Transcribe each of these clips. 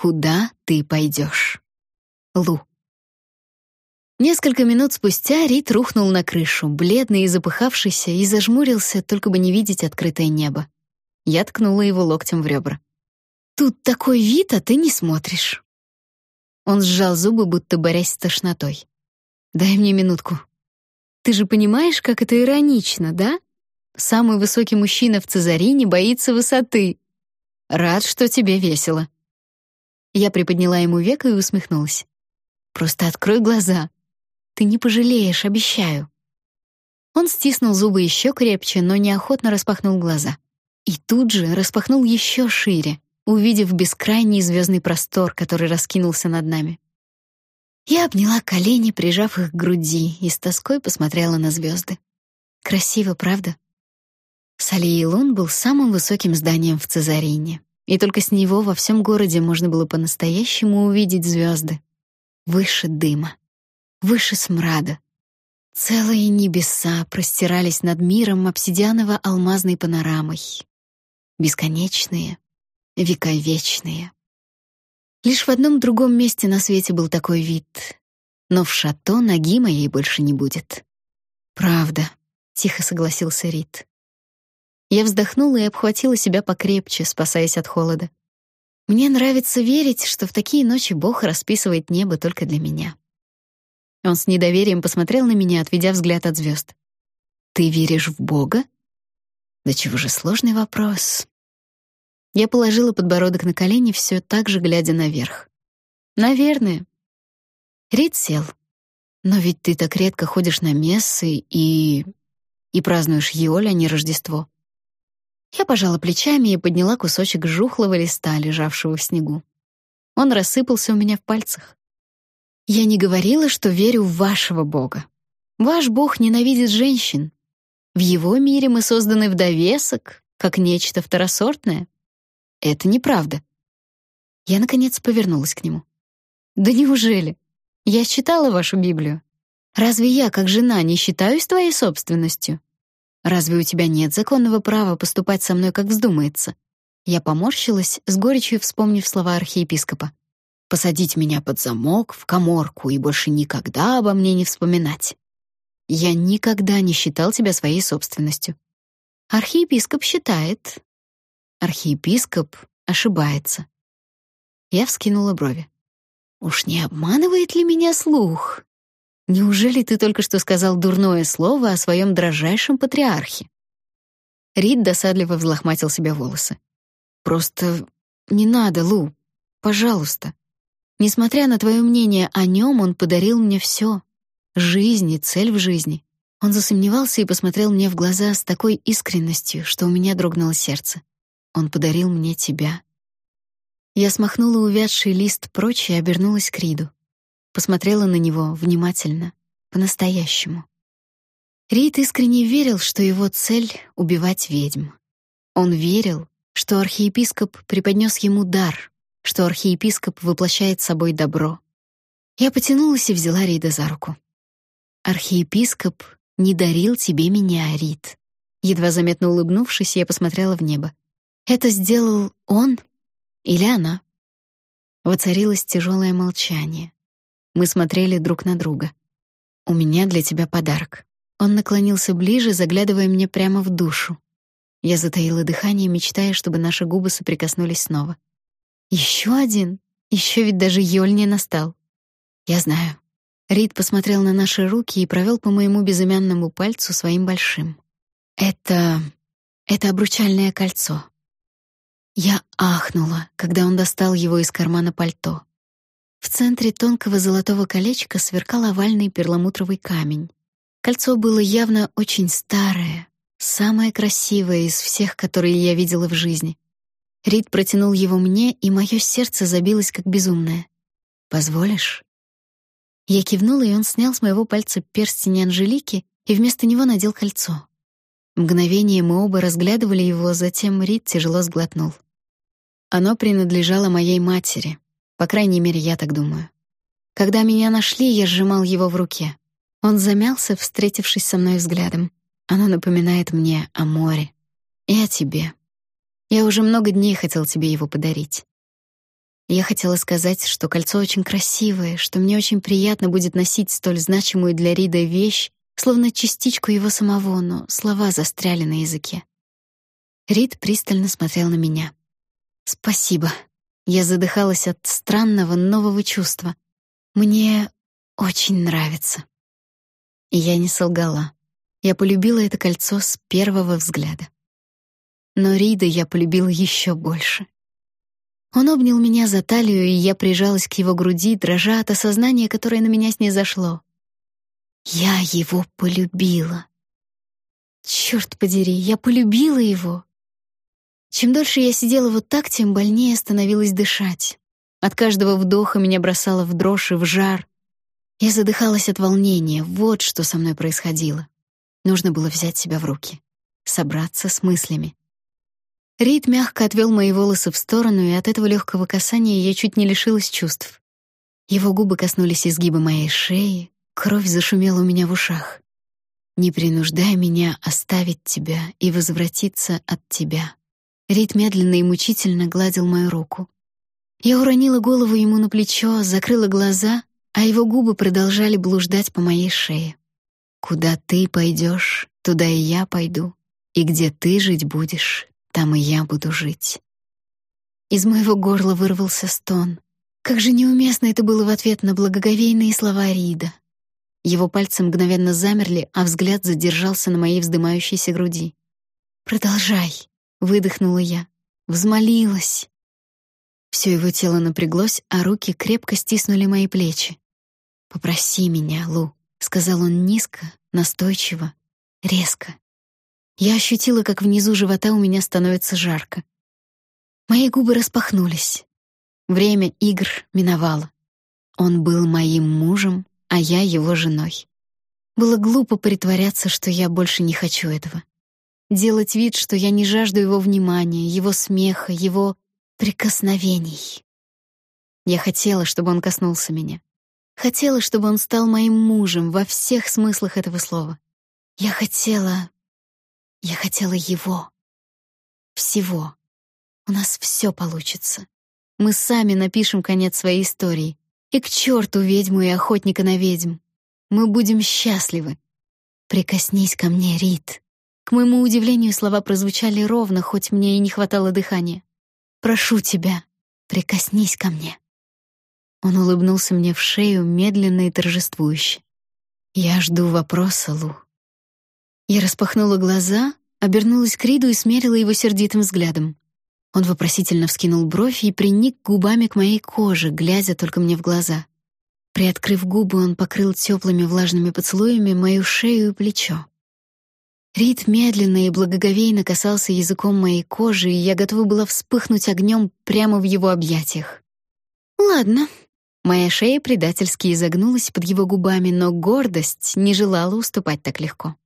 куда ты пойдешь. Лу. Несколько минут спустя Рит рухнул на крышу, бледный и запыхавшийся, и зажмурился, только бы не видеть открытое небо. Я ткнула его локтем в ребра. «Тут такой вид, а ты не смотришь». Он сжал зубы, будто борясь с тошнотой. «Дай мне минутку. Ты же понимаешь, как это иронично, да? Самый высокий мужчина в Цезарине боится высоты. Рад, что тебе весело». Я приподняла ему веко и усмехнулась. «Просто открой глаза. Ты не пожалеешь, обещаю». Он стиснул зубы еще крепче, но неохотно распахнул глаза. И тут же распахнул еще шире, увидев бескрайний звездный простор, который раскинулся над нами. Я обняла колени, прижав их к груди, и с тоской посмотрела на звезды. Красиво, правда? Салиилон был самым высоким зданием в Цезарине, и только с него во всем городе можно было по-настоящему увидеть звезды. Выше дыма, выше смрада. Целые небеса простирались над миром обсидианово-алмазной панорамой. Бесконечные, вековечные. Лишь в одном другом месте на свете был такой вид, но в шато ноги моей больше не будет. Правда, тихо согласился Рид. Я вздохнула и обхватила себя покрепче, спасаясь от холода. Мне нравится верить, что в такие ночи Бог расписывает небо только для меня. Он с недоверием посмотрел на меня, отведя взгляд от звезд. Ты веришь в Бога? Да чего же сложный вопрос. Я положила подбородок на колени, все так же глядя наверх. Наверное. Рид сел. Но ведь ты так редко ходишь на мессы и и празднуешь Йоль, а не Рождество. Я пожала плечами и подняла кусочек жухлого листа, лежавшего в снегу. Он рассыпался у меня в пальцах. Я не говорила, что верю в вашего Бога. Ваш Бог ненавидит женщин. В его мире мы созданы в довесок, как нечто второсортное. Это неправда. Я наконец повернулась к нему. Да неужели? Я читала вашу Библию. Разве я, как жена, не считаюсь твоей собственностью? Разве у тебя нет законного права поступать со мной, как вздумается? Я поморщилась, с горечью вспомнив слова архиепископа. Посадить меня под замок, в каморку и больше никогда обо мне не вспоминать. Я никогда не считал тебя своей собственностью. Архиепископ считает. Архиепископ ошибается. Я вскинула брови. Уж не обманывает ли меня слух? Неужели ты только что сказал дурное слово о своем дрожайшем патриархе? Рид досадливо взлохматил себе волосы. Просто не надо, Лу. Пожалуйста. Несмотря на твое мнение о нем, он подарил мне все: жизнь и цель в жизни. Он засомневался и посмотрел мне в глаза с такой искренностью, что у меня дрогнуло сердце. Он подарил мне тебя. Я смахнула увядший лист прочь и обернулась к Риду посмотрела на него внимательно, по-настоящему. Рид искренне верил, что его цель — убивать ведьм. Он верил, что архиепископ преподнес ему дар, что архиепископ воплощает собой добро. Я потянулась и взяла Рида за руку. «Архиепископ не дарил тебе меня, Рид». Едва заметно улыбнувшись, я посмотрела в небо. «Это сделал он или она?» Воцарилось тяжелое молчание. Мы смотрели друг на друга. «У меня для тебя подарок». Он наклонился ближе, заглядывая мне прямо в душу. Я затаила дыхание, мечтая, чтобы наши губы соприкоснулись снова. Еще один? Еще ведь даже Йоль не настал. Я знаю. Рид посмотрел на наши руки и провел по моему безымянному пальцу своим большим. Это... это обручальное кольцо. Я ахнула, когда он достал его из кармана пальто. В центре тонкого золотого колечка сверкал овальный перламутровый камень. Кольцо было явно очень старое, самое красивое из всех, которые я видела в жизни. Рид протянул его мне, и мое сердце забилось как безумное. «Позволишь?» Я кивнула, и он снял с моего пальца перстень Анжелики и вместо него надел кольцо. Мгновение мы оба разглядывали его, затем Рид тяжело сглотнул. Оно принадлежало моей матери, по крайней мере, я так думаю. Когда меня нашли, я сжимал его в руке. Он замялся, встретившись со мной взглядом. Оно напоминает мне о море и о тебе. Я уже много дней хотел тебе его подарить. Я хотела сказать, что кольцо очень красивое, что мне очень приятно будет носить столь значимую для Рида вещь, словно частичку его самого, но слова застряли на языке. Рид пристально смотрел на меня. «Спасибо». Я задыхалась от странного нового чувства. «Мне очень нравится». И я не солгала. Я полюбила это кольцо с первого взгляда. Но Рида я полюбила еще больше. Он обнял меня за талию, и я прижалась к его груди, дрожа от осознания, которое на меня снизошло. Я его полюбила. Черт подери, я полюбила его. Чем дольше я сидела вот так, тем больнее становилось дышать. От каждого вдоха меня бросало в дрожь и в жар. Я задыхалась от волнения. Вот что со мной происходило. Нужно было взять себя в руки, собраться с мыслями. Рид мягко отвел мои волосы в сторону, и от этого легкого касания я чуть не лишилась чувств. Его губы коснулись изгиба моей шеи, кровь зашумела у меня в ушах. Не принуждай меня оставить тебя и возвратиться от тебя. Рид медленно и мучительно гладил мою руку. Я уронила голову ему на плечо, закрыла глаза, а его губы продолжали блуждать по моей шее. Куда ты пойдешь, туда и я пойду, и где ты жить будешь, там и я буду жить. Из моего горла вырвался стон. Как же неуместно это было в ответ на благоговейные слова Рида. Его пальцы мгновенно замерли, а взгляд задержался на моей вздымающейся груди. «Продолжай», — выдохнула я. Взмолилась. Все его тело напряглось, а руки крепко стиснули мои плечи. «Попроси меня, Лу», — сказал он низко, настойчиво, резко. Я ощутила, как внизу живота у меня становится жарко. Мои губы распахнулись. Время игр миновало. Он был моим мужем, а я его женой. Было глупо притворяться, что я больше не хочу этого. Делать вид, что я не жажду его внимания, его смеха, его прикосновений. Я хотела, чтобы он коснулся меня. Хотела, чтобы он стал моим мужем во всех смыслах этого слова. Я хотела я хотела его. Всего. У нас все получится. Мы сами напишем конец своей истории. И к черту ведьму и охотника на ведьм. Мы будем счастливы. Прикоснись ко мне, Рит. К моему удивлению, слова прозвучали ровно, хоть мне и не хватало дыхания. Прошу тебя, прикоснись ко мне. Он улыбнулся мне в шею медленно и торжествующе. Я жду вопроса, Лу. Я распахнула глаза, обернулась к Риду и смерила его сердитым взглядом. Он вопросительно вскинул бровь и приник губами к моей коже, глядя только мне в глаза. Приоткрыв губы, он покрыл теплыми влажными поцелуями мою шею и плечо. Рид медленно и благоговейно касался языком моей кожи, и я готова была вспыхнуть огнем прямо в его объятиях. Ладно. Моя шея предательски изогнулась под его губами, но гордость не желала уступать так легко.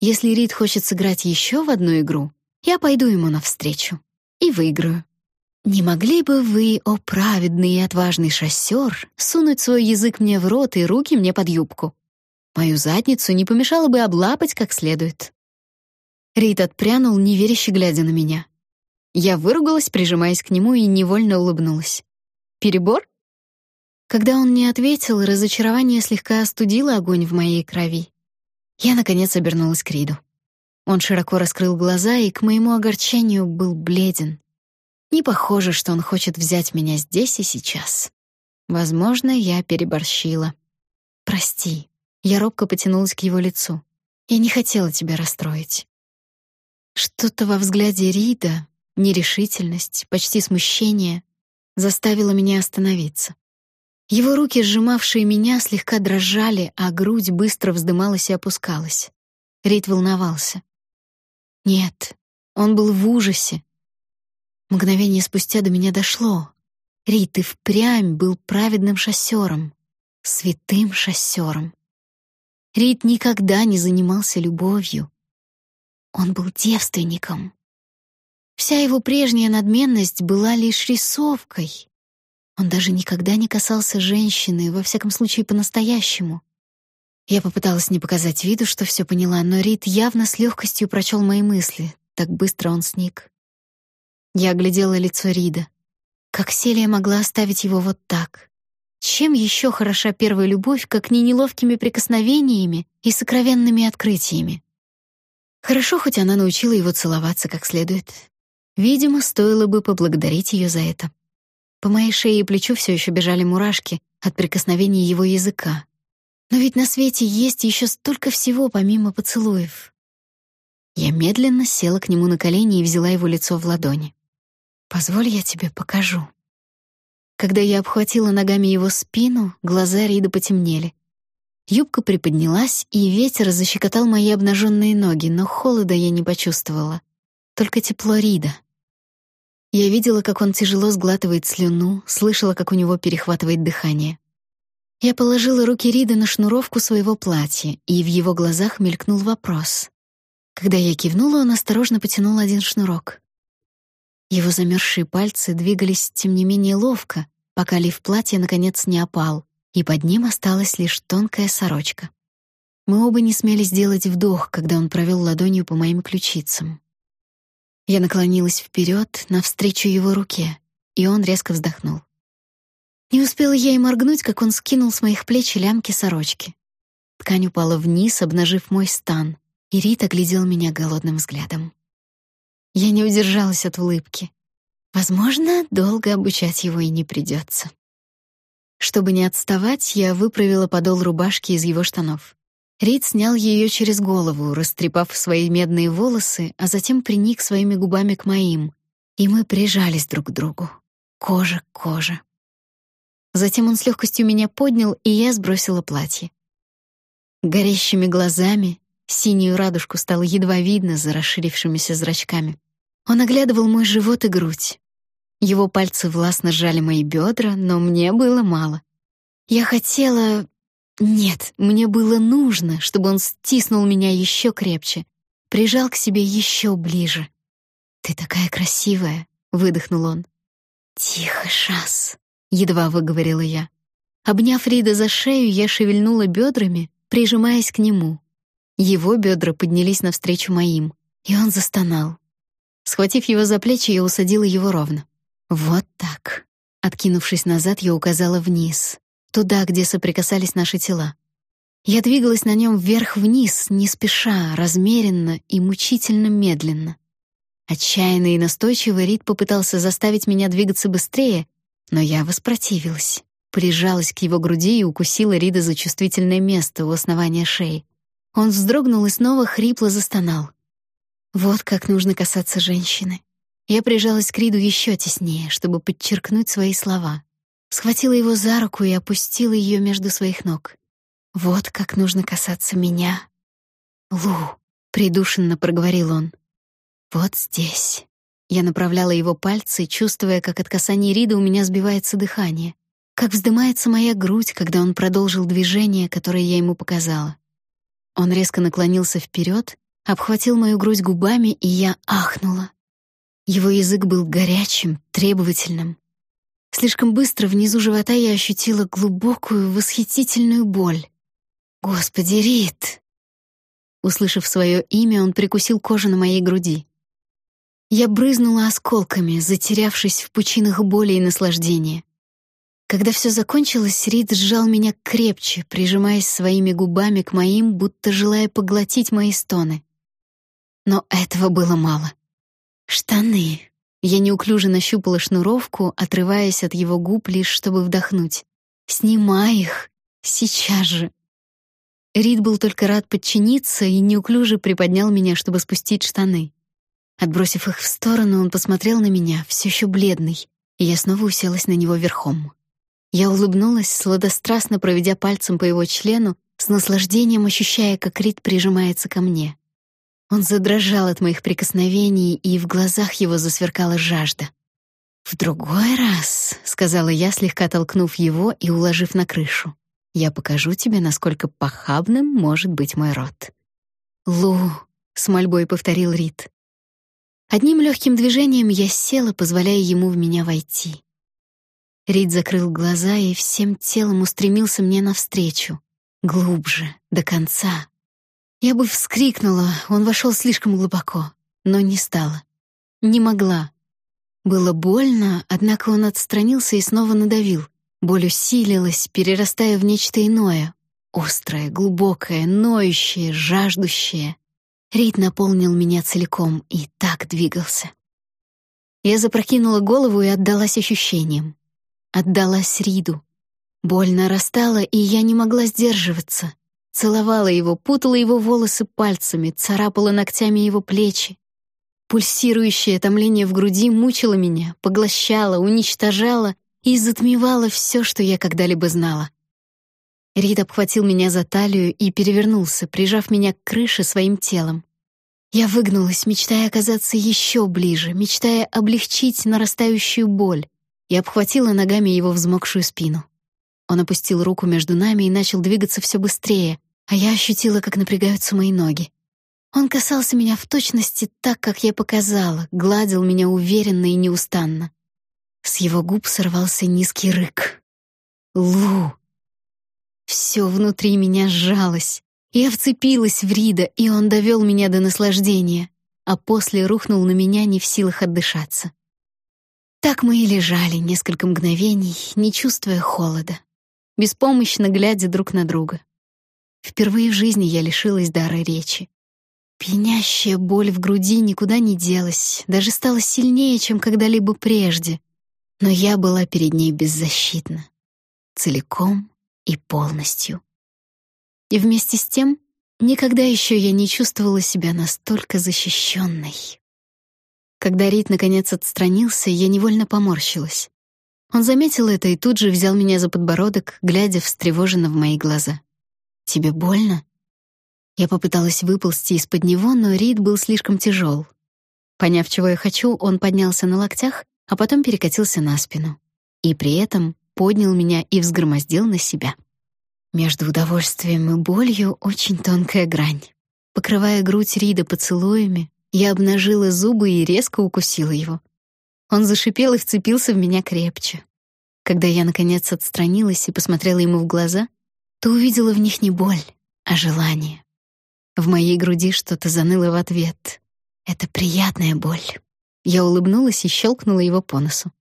Если Рид хочет сыграть еще в одну игру, я пойду ему навстречу и выиграю. Не могли бы вы, о праведный и отважный шоссер, сунуть свой язык мне в рот и руки мне под юбку? Мою задницу не помешало бы облапать как следует. Рид отпрянул, неверяще глядя на меня. Я выругалась, прижимаясь к нему, и невольно улыбнулась. Перебор? Когда он не ответил, разочарование слегка остудило огонь в моей крови. Я, наконец, обернулась к Риду. Он широко раскрыл глаза и, к моему огорчению, был бледен. Не похоже, что он хочет взять меня здесь и сейчас. Возможно, я переборщила. Прости. Я робко потянулась к его лицу. Я не хотела тебя расстроить. Что-то во взгляде Рида, нерешительность, почти смущение, заставило меня остановиться. Его руки, сжимавшие меня, слегка дрожали, а грудь быстро вздымалась и опускалась. Рид волновался. Нет, он был в ужасе. Мгновение спустя до меня дошло. Рид и впрямь был праведным шоссером, святым шоссером. Рид никогда не занимался любовью. Он был девственником. Вся его прежняя надменность была лишь рисовкой, он даже никогда не касался женщины, во всяком случае по-настоящему. Я попыталась не показать виду, что все поняла, но Рид явно с легкостью прочел мои мысли. Так быстро он сник. Я оглядела лицо Рида. Как Селия могла оставить его вот так? Чем еще хороша первая любовь, как не неловкими прикосновениями и сокровенными открытиями? Хорошо, хоть она научила его целоваться как следует. Видимо, стоило бы поблагодарить ее за это. По моей шее и плечу все еще бежали мурашки от прикосновения его языка. Но ведь на свете есть еще столько всего помимо поцелуев. Я медленно села к нему на колени и взяла его лицо в ладони. «Позволь, я тебе покажу». Когда я обхватила ногами его спину, глаза Рида потемнели. Юбка приподнялась, и ветер защекотал мои обнаженные ноги, но холода я не почувствовала. Только тепло Рида. Я видела, как он тяжело сглатывает слюну, слышала, как у него перехватывает дыхание. Я положила руки Рида на шнуровку своего платья, и в его глазах мелькнул вопрос. Когда я кивнула, он осторожно потянул один шнурок. Его замерзшие пальцы двигались тем не менее ловко, пока лиф платья наконец не опал, и под ним осталась лишь тонкая сорочка. Мы оба не смели сделать вдох, когда он провел ладонью по моим ключицам. Я наклонилась вперед навстречу его руке, и он резко вздохнул. Не успела я и моргнуть, как он скинул с моих плеч лямки сорочки. Ткань упала вниз, обнажив мой стан, и Рита глядел меня голодным взглядом. Я не удержалась от улыбки. Возможно, долго обучать его и не придется. Чтобы не отставать, я выправила подол рубашки из его штанов. Рид снял ее через голову, растрепав свои медные волосы, а затем приник своими губами к моим, и мы прижались друг к другу, кожа к коже. Затем он с легкостью меня поднял, и я сбросила платье. Горящими глазами, Синюю радужку стало едва видно за расширившимися зрачками. Он оглядывал мой живот и грудь. Его пальцы властно сжали мои бедра, но мне было мало. Я хотела... Нет, мне было нужно, чтобы он стиснул меня еще крепче, прижал к себе еще ближе. «Ты такая красивая», — выдохнул он. «Тихо, Шас», — едва выговорила я. Обняв Рида за шею, я шевельнула бедрами, прижимаясь к нему. Его бедра поднялись навстречу моим, и он застонал. Схватив его за плечи, я усадила его ровно. Вот так. Откинувшись назад, я указала вниз, туда, где соприкасались наши тела. Я двигалась на нем вверх-вниз, не спеша, размеренно и мучительно медленно. Отчаянно и настойчиво Рид попытался заставить меня двигаться быстрее, но я воспротивилась, прижалась к его груди и укусила Рида за чувствительное место у основания шеи. Он вздрогнул и снова хрипло застонал. Вот как нужно касаться женщины. Я прижалась к Риду еще теснее, чтобы подчеркнуть свои слова. Схватила его за руку и опустила ее между своих ног. Вот как нужно касаться меня. Лу, придушенно проговорил он. Вот здесь. Я направляла его пальцы, чувствуя, как от касания Рида у меня сбивается дыхание, как вздымается моя грудь, когда он продолжил движение, которое я ему показала. Он резко наклонился вперед, обхватил мою грудь губами, и я ахнула. Его язык был горячим, требовательным. Слишком быстро внизу живота я ощутила глубокую, восхитительную боль. Господи, Рит! Услышав свое имя, он прикусил кожу на моей груди. Я брызнула осколками, затерявшись в пучинах боли и наслаждения. Когда все закончилось, Рид сжал меня крепче, прижимаясь своими губами к моим, будто желая поглотить мои стоны. Но этого было мало. Штаны. Я неуклюже нащупала шнуровку, отрываясь от его губ лишь чтобы вдохнуть. «Снимай их! Сейчас же!» Рид был только рад подчиниться и неуклюже приподнял меня, чтобы спустить штаны. Отбросив их в сторону, он посмотрел на меня, все еще бледный, и я снова уселась на него верхом. Я улыбнулась, сладострастно проведя пальцем по его члену, с наслаждением ощущая, как Рид прижимается ко мне. Он задрожал от моих прикосновений, и в глазах его засверкала жажда. «В другой раз», — сказала я, слегка толкнув его и уложив на крышу, «я покажу тебе, насколько похабным может быть мой рот». «Лу», — с мольбой повторил Рид. Одним легким движением я села, позволяя ему в меня войти. Рид закрыл глаза и всем телом устремился мне навстречу, глубже, до конца. Я бы вскрикнула, он вошел слишком глубоко, но не стала. Не могла. Было больно, однако он отстранился и снова надавил. Боль усилилась, перерастая в нечто иное. Острое, глубокое, ноющее, жаждущее. Рид наполнил меня целиком и так двигался. Я запрокинула голову и отдалась ощущениям. Отдалась Риду. Боль нарастала, и я не могла сдерживаться. Целовала его, путала его волосы пальцами, царапала ногтями его плечи. Пульсирующее томление в груди мучило меня, поглощало, уничтожало и затмевало все, что я когда-либо знала. Рид обхватил меня за талию и перевернулся, прижав меня к крыше своим телом. Я выгнулась, мечтая оказаться еще ближе, мечтая облегчить нарастающую боль, и обхватила ногами его взмокшую спину. Он опустил руку между нами и начал двигаться все быстрее, а я ощутила, как напрягаются мои ноги. Он касался меня в точности так, как я показала, гладил меня уверенно и неустанно. С его губ сорвался низкий рык. «Лу!» Все внутри меня сжалось. Я вцепилась в Рида, и он довел меня до наслаждения, а после рухнул на меня, не в силах отдышаться. Так мы и лежали несколько мгновений, не чувствуя холода, беспомощно глядя друг на друга. Впервые в жизни я лишилась дара речи. Пьянящая боль в груди никуда не делась, даже стала сильнее, чем когда-либо прежде. Но я была перед ней беззащитна. Целиком и полностью. И вместе с тем, никогда еще я не чувствовала себя настолько защищенной. Когда Рит наконец отстранился, я невольно поморщилась. Он заметил это и тут же взял меня за подбородок, глядя встревоженно в мои глаза. «Тебе больно?» Я попыталась выползти из-под него, но Рид был слишком тяжел. Поняв, чего я хочу, он поднялся на локтях, а потом перекатился на спину. И при этом поднял меня и взгромоздил на себя. Между удовольствием и болью очень тонкая грань. Покрывая грудь Рида поцелуями, я обнажила зубы и резко укусила его. Он зашипел и вцепился в меня крепче. Когда я наконец отстранилась и посмотрела ему в глаза, то увидела в них не боль, а желание. В моей груди что-то заныло в ответ. Это приятная боль. Я улыбнулась и щелкнула его по носу.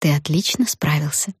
Ты отлично справился.